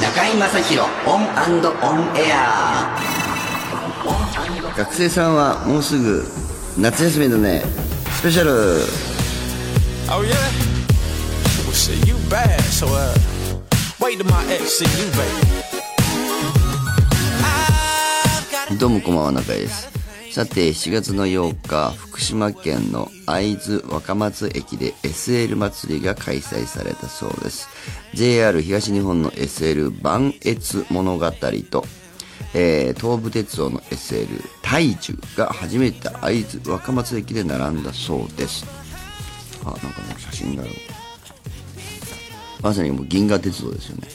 中居正広 ON & ON AIR。学生さんはもうすぐ夏休みだね。スペシャル、どうもこんばんは中居ですさて7月の8日福島県の会津若松駅で SL 祭りが開催されたそうです。JR 東日本の SL 磐越物語と、えー東武鉄道の SL 大樹が初めて会津若松駅で並んだそうです。あなんかもう写真が。まさにもう銀河鉄道ですよね。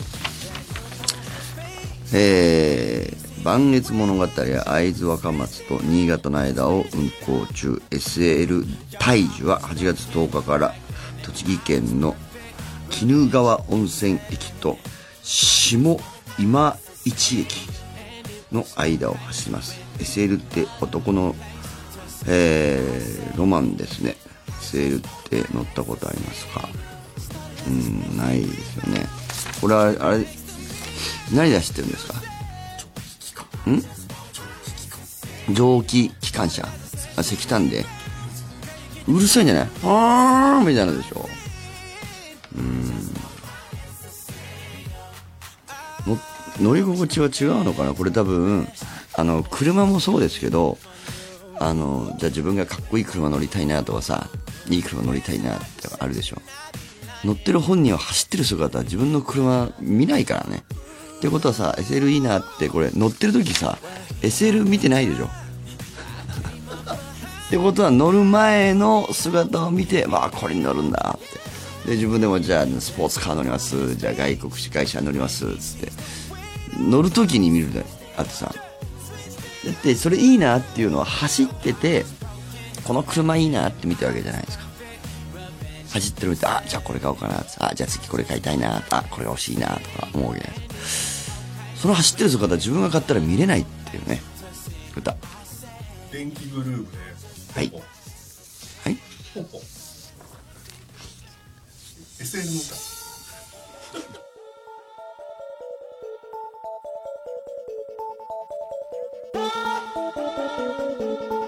えー、磐越物語や会津若松と新潟の間を運行中。SL 大樹は8月10日から栃木県の鬼怒川温泉駅と下今市駅の間を走ります。SL って男の、えーロマンですね。SL って乗ったことありますか？うんないですよね。これはあれ何で走ってるんですか？ん？蒸気機関車。あ石炭で。うるさいんじゃない？あーみたいなでしょ。うん。乗り心地は違うのかな？これ多分あの車もそうですけどあのじゃあ自分がかっこいい車乗りたいなとかさいい車乗りたいなってあるでしょ。乗ってる本人は走ってる姿は自分の車見ないからね。ってことはさ SL いいなってこれ乗ってる時さ SL 見てないでしょ？ってことは乗る前の姿を見てまあこれに乗るんだって。で自分でもじゃあスポーツカー乗ります。じゃあ外国司会社乗ります。つって。乗る時に見るであってさだってそれいいなっていうのは走っててこの車いいなって見てるわけじゃないですか。走ってる見てあじゃあこれ買おうかな。あじゃあ次これ買いたいな。あこれ欲しいな。とか思うわけ。じゃないですかその走ってる姿自分が買ったら見れないっていうね。歌。電気グルーヴではい。はい。ポンポン SL の歌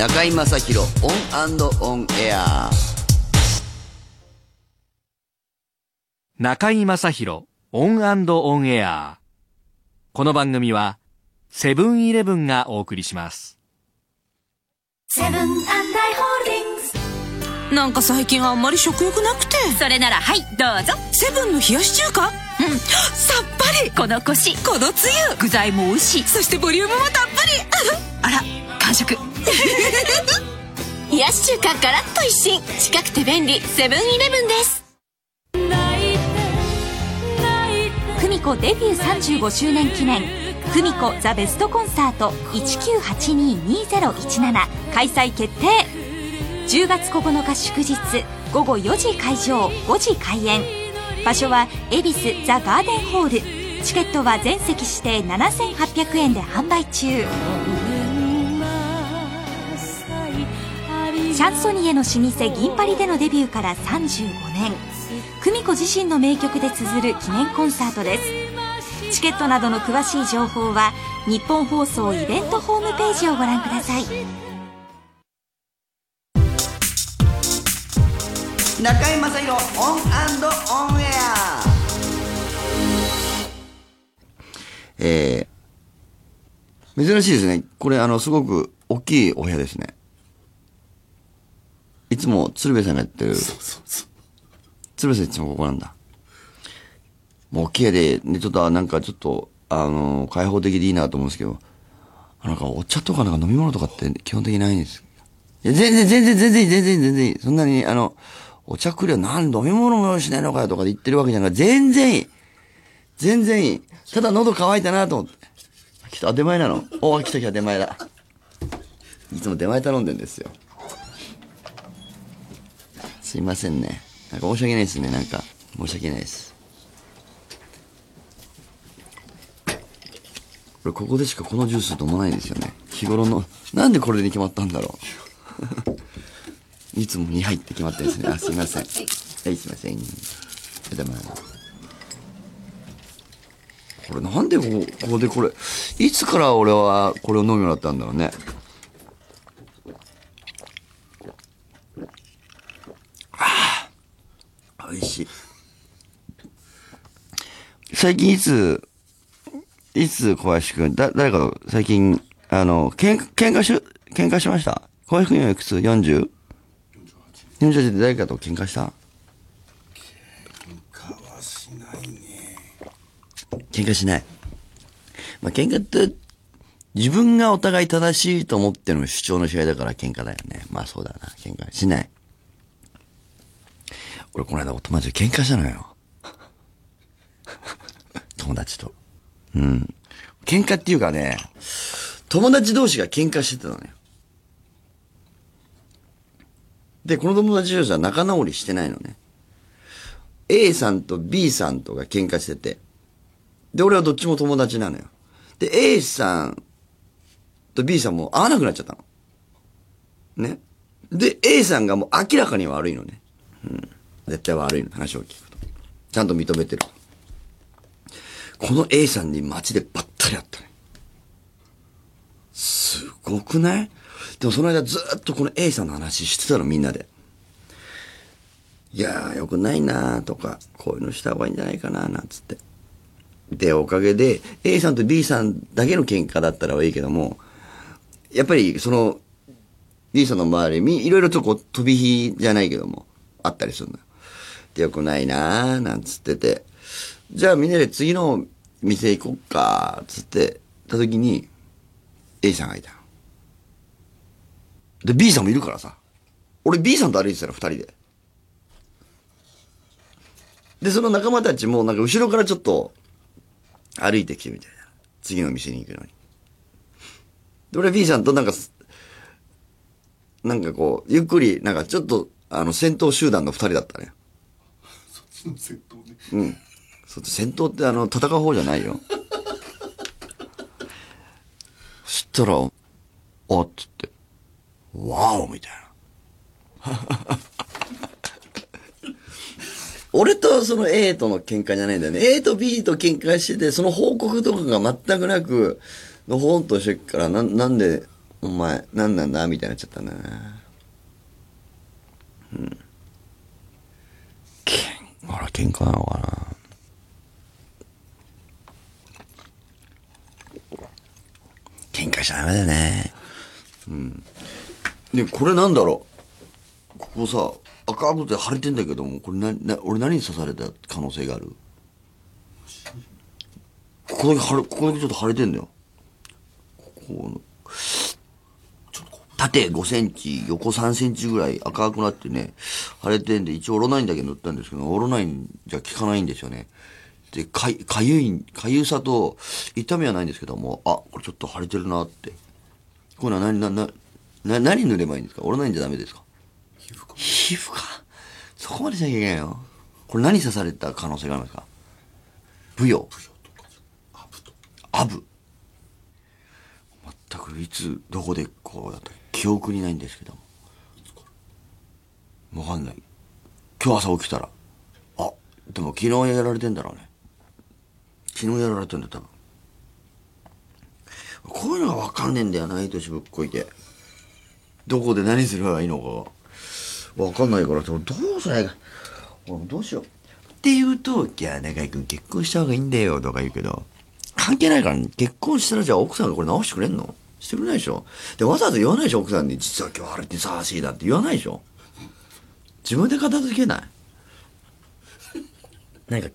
中居正広 ON & ON AIR。中居正広 ON & ON AIR。この番組はセブンイレブンがお送りします。セブンアイ・ホールディングス。なんか最近あんまり食欲なくて。それならはいどうぞ。セブンの冷やし中華？うん。さっぱり。このコシこのつゆ。具材も美味しい。そしてボリュームもたっぷり。あら完食 冷やし中華ガラッと一新。近くて便利。セブンイレブンです。久美子デビュー35周年記念久美子ザ・ベストコンサート19822017開催決定。10月9日祝日午後4時会場5時開演。場所は恵比寿ザ・ガーデンホール。チケットは全席指定7800円で販売中。シャンソニエの老舗銀巴里でのデビューから35年久美子自身の名曲で綴る記念コンサートですチケットなどの詳しい情報はニッポン放送イベントホームページをご覧ください中居正広 ON & ON AIRえー、珍しいですね。これ、あの、すごく大きいお部屋ですね。いつも鶴瓶さんがやってる。そうそうそう鶴瓶さんいつもここなんだ。もう大きい部屋で、ね、ちょっと、なんかちょっと、あの、開放的でいいなと思うんですけど、なんかお茶とかなんか飲み物とかって基本的にないんです。いや、全然、全然、全然いい、全然、全然いい。そんなに、あの、お茶くりゃ何飲み物も用意しないのかよとか言ってるわけじゃない。全然いい。全然いい。ただ喉乾いたなと思って。来た、出前なの。お来た来た、出前だ。いつも出前頼んでんですよ。すいませんね。なんか申し訳ないですね。なんか、申し訳ないです。これ、ここでしかこのジュース飲まないんですよね。日頃の、なんでこれに決まったんだろう。いつも2杯って決まってるんですね。あ、すいません。はい、すいません。でもこれなんでここここでこれ、いつから俺はこれを飲むようになったんだろうね。ああ、美味しい。最近いつ、いつ小林くん、だ、誰かと最近、あの、けん、喧嘩し、喧嘩しました？小林くん今いくつ ?40? 48で誰かと喧嘩した？喧嘩しない。まあ、喧嘩って、自分がお互い正しいと思っての主張の試合だから喧嘩だよね。まあそうだな。喧嘩しない。俺この間お友達と喧嘩したのよ。友達と。うん。喧嘩っていうかね、友達同士が喧嘩してたのよ。で、この友達同士は仲直りしてないのね。A さんと B さんとが喧嘩してて。で、俺はどっちも友達なのよ。で、A さんと B さんも会わなくなっちゃったの。ね。で、A さんがもう明らかに悪いのね。うん。絶対悪いの、話を聞くと。ちゃんと認めてる。この A さんに街でばったり会ったね。すごくない？でもその間ずっとこの A さんの話してたの、みんなで。いやー、よくないなーとか、こういうのした方がいいんじゃないかなーなんつって。で、おかげで、A さんと B さんだけの喧嘩だったらいいけども、やっぱりその、B さんの周りにいろいろとこう飛び火じゃないけども、あったりするのよ。で、よくないなーなんつってて、じゃあみんなで次の店行こっか、つって、た時に、A さんがいた。で、B さんもいるからさ。俺 B さんと歩いてたら二人で。で、その仲間たちもなんか後ろからちょっと歩いてきてみたいな。次の店に行くのに。で、俺 B さんとなんか、なんかこう、ゆっくり、なんかちょっと、あの、戦闘集団の二人だったね。そっちの窃盗ね。うん。そっち戦闘ってあの、戦う方じゃないよ。そしたら、あっつって、ワオみたいな。俺とその A との喧嘩じゃないんだよね。A と B と喧嘩してて、その報告とかが全くなく、のほんとしてっから、な、なんでお前、何なんだ？みたいになっちゃったんだよね。うん。喧嘩なのかな。喧嘩しちゃダメだよね。うん。で、これなんだろう？ここさ、赤くて腫れてんだけども、これな、な、俺何に刺された可能性がある？ここだけ腫れ、ここだけちょっと腫れてんだよ。ここの、縦5センチ、横3センチぐらい赤くなってね、腫れてんで、一応オロナインだけ塗ったんですけど、オロナインじゃ効かないんですよね。で、かゆい、かゆさと、痛みはないんですけども、あ、これちょっと腫れてるなって。これは何、な、な、な、何塗ればいいんですか？オロナインじゃダメですか？皮膚科皮膚か。そこまでしなきゃいけないよ。これ何刺された可能性があるんですか？ブヨ。アブとアブ。全くいつ、どこでこうだったか記憶にないんですけども。わかんない。今日朝起きたら。あ、でも昨日やられてんだろうね。昨日やられてんだ、多分。こういうのがわかんねえんだよな、毎年ぶっこいて。どこで何すればいいのか。わかんないから、どうすりゃいいか。俺どうしよう。って言うと、いや、中居君結婚した方がいいんだよ、とか言うけど、関係ないから、ね、結婚したらじゃあ奥さんがこれ直してくれんの？してくれないでしょ？で、わざわざ言わないでしょ？奥さんに、実は今日あれってさわしいだって言わないでしょ？自分で片付けない？なんか、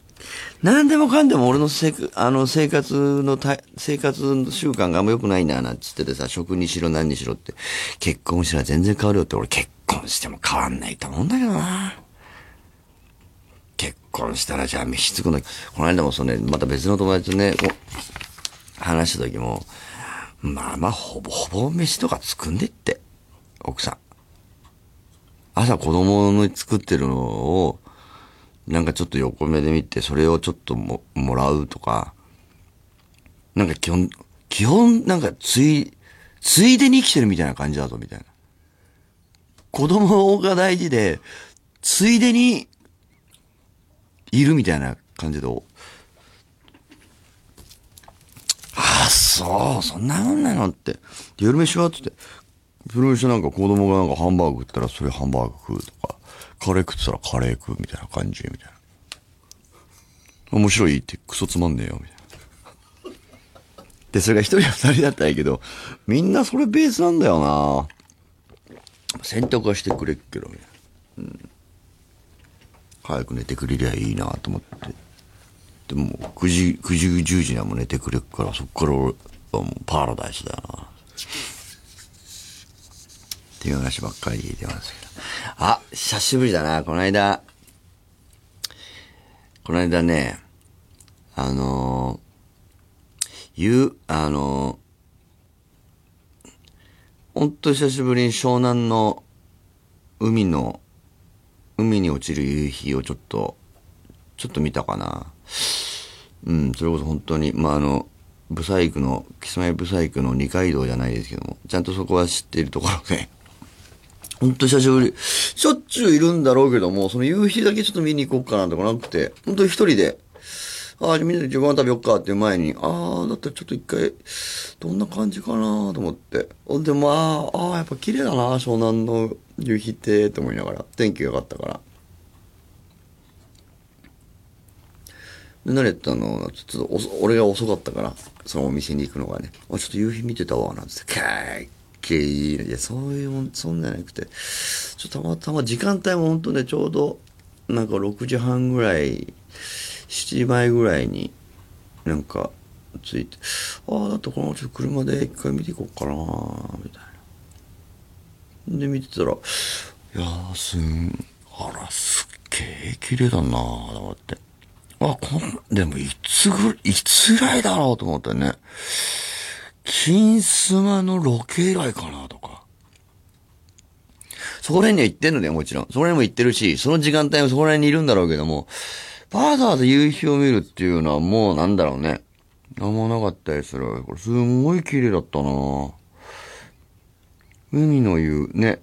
何でもかんでも俺のせあの生活のた生活習慣があんま良くないな、なんつっててさ、食にしろ何にしろって、結婚したら全然変わるよって。俺結婚しても変わんないと思うんだけどな。結婚したらじゃあ飯作るの、この間もそのね、また別の友達とね、こう話した時も、まあまあほぼほぼ飯とか作んでって、奥さん。朝子供の作ってるのを、なんかちょっと横目で見て、それをちょっとも、もらうとか、なんか基本、基本なんかつい、ついでに生きてるみたいな感じだぞ、みたいな。子供が大事で、ついでに、いるみたいな感じで、ああ、そう、そんなもんなのって。夜飯はっつって。夜飯なんか子供がなんかハンバーグ食ったらそれハンバーグ食うとか、カレー食ったらカレー食うみたいな感じ、みたいな。面白いってクソつまんねえよ、みたいな。で、それが一人や二人だったらいいけど、みんなそれベースなんだよな選択はしてくれっけどね。うん。早く寝てくれりゃいいなと思って。でも、9時、9時、10時にはもう寝てくれっから、そっから俺はもうパラダイスだよな。っていう話ばっかり出ますけど。あ、久しぶりだな、この間。この間ね、あのー、ゆう、あのー、ほんと久しぶりに湘南の海の、海に落ちる夕日をちょっと、ちょっと見たかな。うん、それこそ本当に、まあ、あの、ブサイクの、キスマイブサイクの二階堂じゃないですけども、ちゃんとそこは知っているところで、ほんと久しぶり。しょっちゅういるんだろうけども、その夕日だけちょっと見に行こうかなとかなくて、ほんと一人で、ああ、みんなで自分食べよっかっていう前に、ああ、だったらちょっと一回、どんな感じかなと思って。ほんで、まあ、ああ、やっぱ綺麗だな、湘南の夕日って、と思いながら、天気が良かったから。で、慣れたの、ちょっと俺が遅かったから、そのお店に行くのがね、あ、ちょっと夕日見てたわ、なんつって、かーい、けいい。いや、そういうもん、そんなんじゃなくて、ちょっとたまたま時間帯もほんとね、ちょうど、なんか6時半ぐらい、7時前ぐらいに、なんか、ついて、ああ、だってこのちょっと車で一回見ていこうかなみたいな。で、見てたら、いやー、すん、あら、すっげえ綺麗だなと思って。あ、こん、でもいつぐ、いつぐらいだろうと思ってね。金スマのロケ以来かなとか。そこら辺には行ってんのね、もちろん。そこら辺も行ってるし、その時間帯もそこら辺にいるんだろうけども、わざわざ夕日を見るっていうのはもうなんだろうね。なんもなかったりする。これすんごい綺麗だったな海の夕、ね。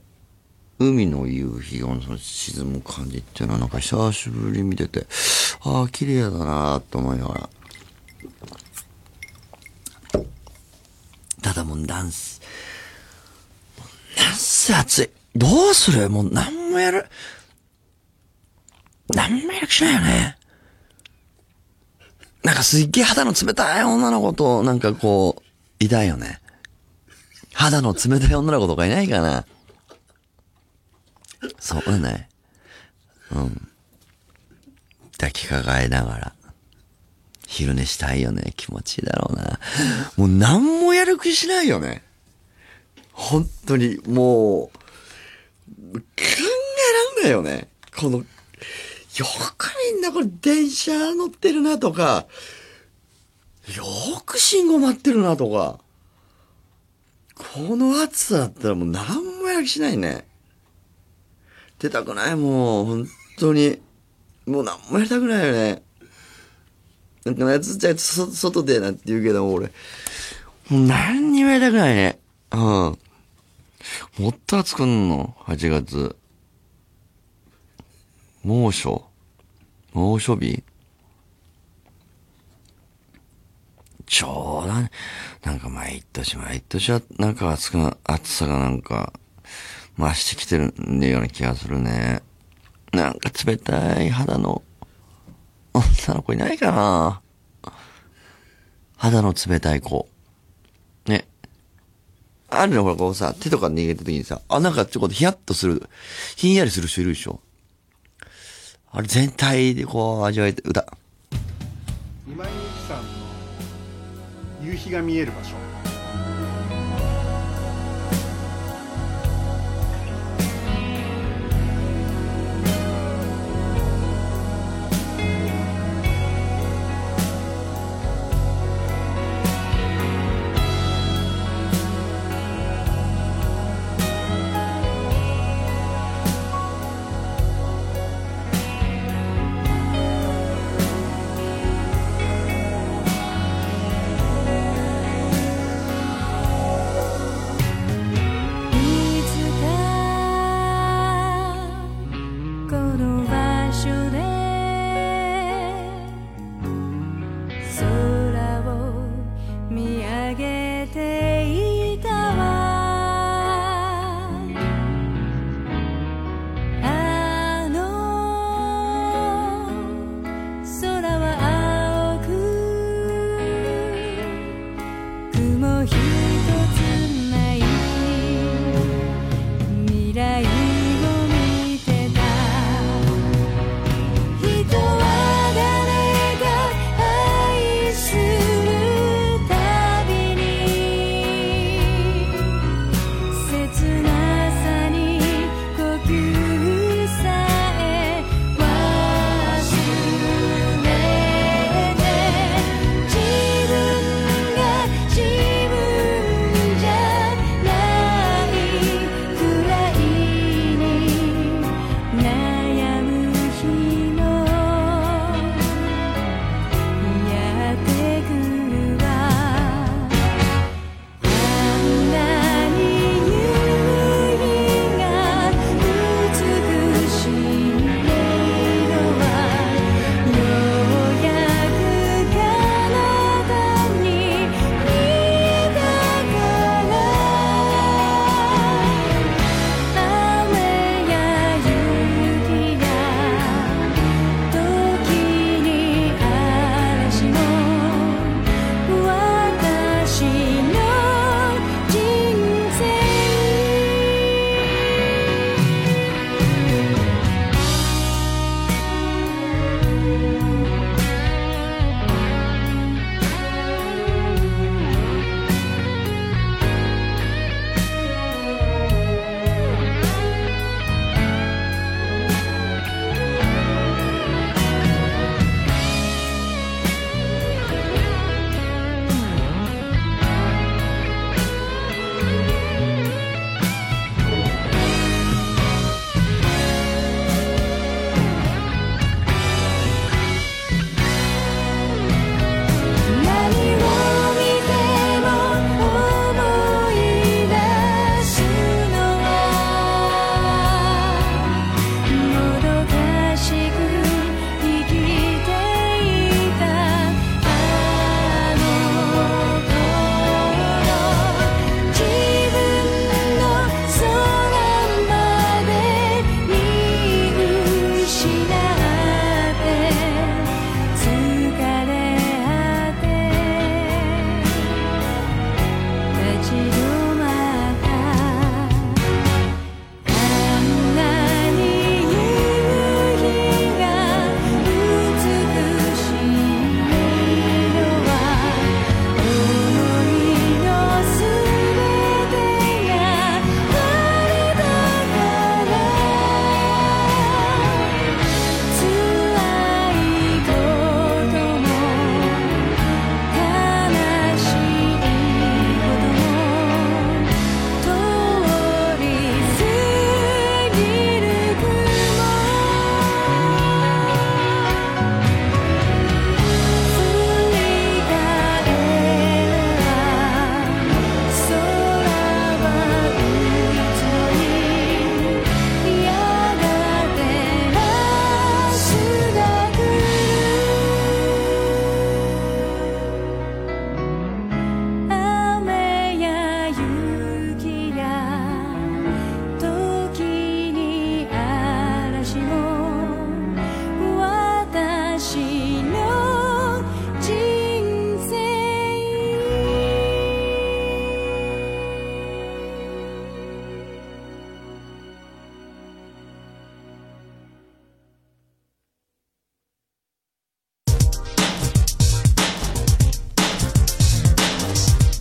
海の夕日がその沈む感じっていうのはなんか久しぶり見てて、ああ、綺麗だなと思いながら。ただもうダンス、暑い暑い。どうする？もう何もやる。何もやる気しないよね。なんかすっげえ肌の冷たい女の子と、なんかこう、いたいよね。肌の冷たい女の子とかいないかなそうだね。うん。抱きかかえながら。昼寝したいよね。気持ちいいだろうな。もう何もやる気しないよね。本当に、もう、考えらんないよね。この、よくみんなこれ電車乗ってるなとか、よく信号待ってるなとか、この暑さだったらもう何もやる気しないね。出たくないもう、本当に。もう何もやりたくないよね。なんか夏じゃそ外でなんて言うけど、俺、もう何にもやりたくないね。うん。もっと暑くんの ?8 月。猛暑猛暑日ちょうど、なんか毎年毎年は、なんか暑く、暑さがなんか、増してきてるような気がするね。なんか冷たい肌の女の子いないかな肌の冷たい子。ね。あるのほら、こうさ、手とか握った時にさ、あ、なんかちょっとヒヤッとする、ひんやりする人いるでしょあれ全体でこう味わえて、歌。今井美樹さんの夕日が見える場所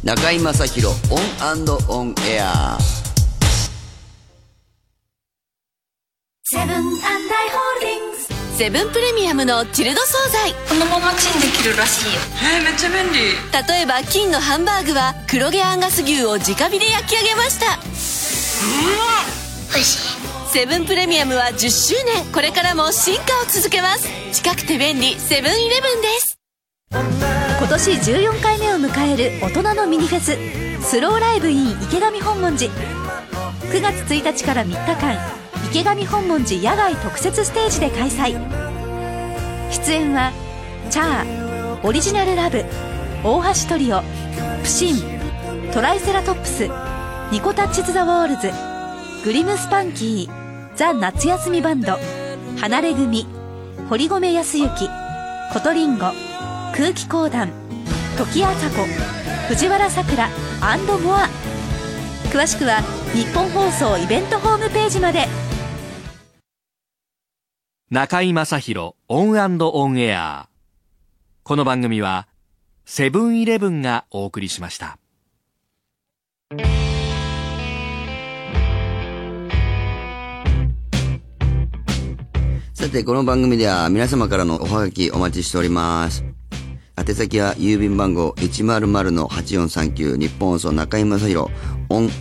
中居正広 ON & ON AIR。セブンアイ・ホールディングスセブンプレミアムのチルド惣菜。このままチンできるらしいよ。えー、めっちゃ便利。例えば金のハンバーグは黒毛アンガス牛を直火で焼き上げました。おいしい。セブンプレミアムは10周年これからも進化を続けます。近くて便利。セブンイレブンです。今年14回目を迎える大人のミニフェススローライブ in 池上本門寺。9月1日から3日間池上本門寺野外特設ステージで開催。出演は Char Original Love 大橋トリオ PUSHIM TRICERATOPS NICO Touches the Walls GLIM SPANKY ザ・なつやすみバンドハナレグミ堀込泰行コトリンゴ空気公団土岐麻子藤原さくら more。詳しくはニッポン放送イベントホームページまで。中居正広 ON & ON AIR。この番組はセブンイレブンがお送りしました。さて、この番組では皆様からのおはがきお待ちしております。宛先は郵便番号100-8439ニッポン放送中居正広 ON &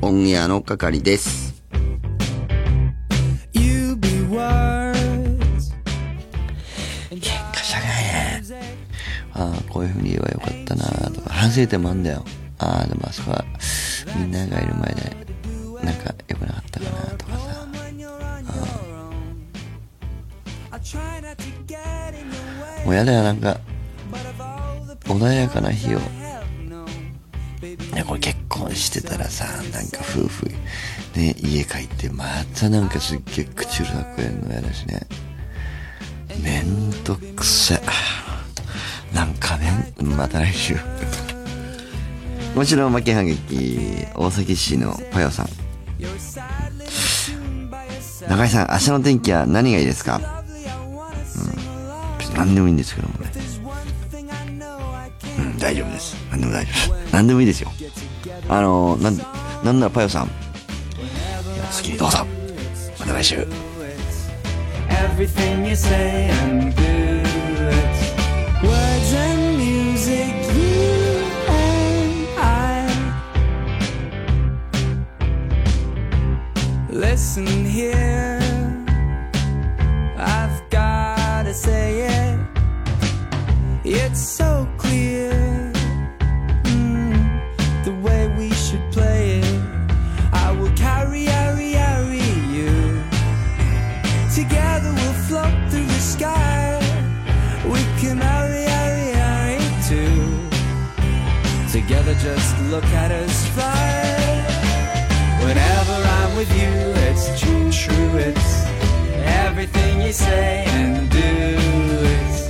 ON AIR の係です。ああ、こういう風に言えばよかったなとか、反省点もあんだよ。ああ、でもあそこはみんながいる前で、なんか良くなかったかなとかさ。Your way もうやだよ、なんか、穏やかな日を。ね、これ結婚してたらさ、なんか夫婦、ね、家帰って、またなんかすっげえ口うるさくやるのやだしね。めんどくせえ。なんかね、また来週。もちろん、負けはがき、大崎市のパヨさん。中井さん、明日の天気は何がいいですか？うん。何でもいいんですけども。大丈夫です。何でも大丈夫です。何でもいいですよ。あのー、なん、なんならパヨさん。好きにどうぞ。また来週。just look at us fly. Whenever I'm with you, it's true, true, it's everything you say and do. It's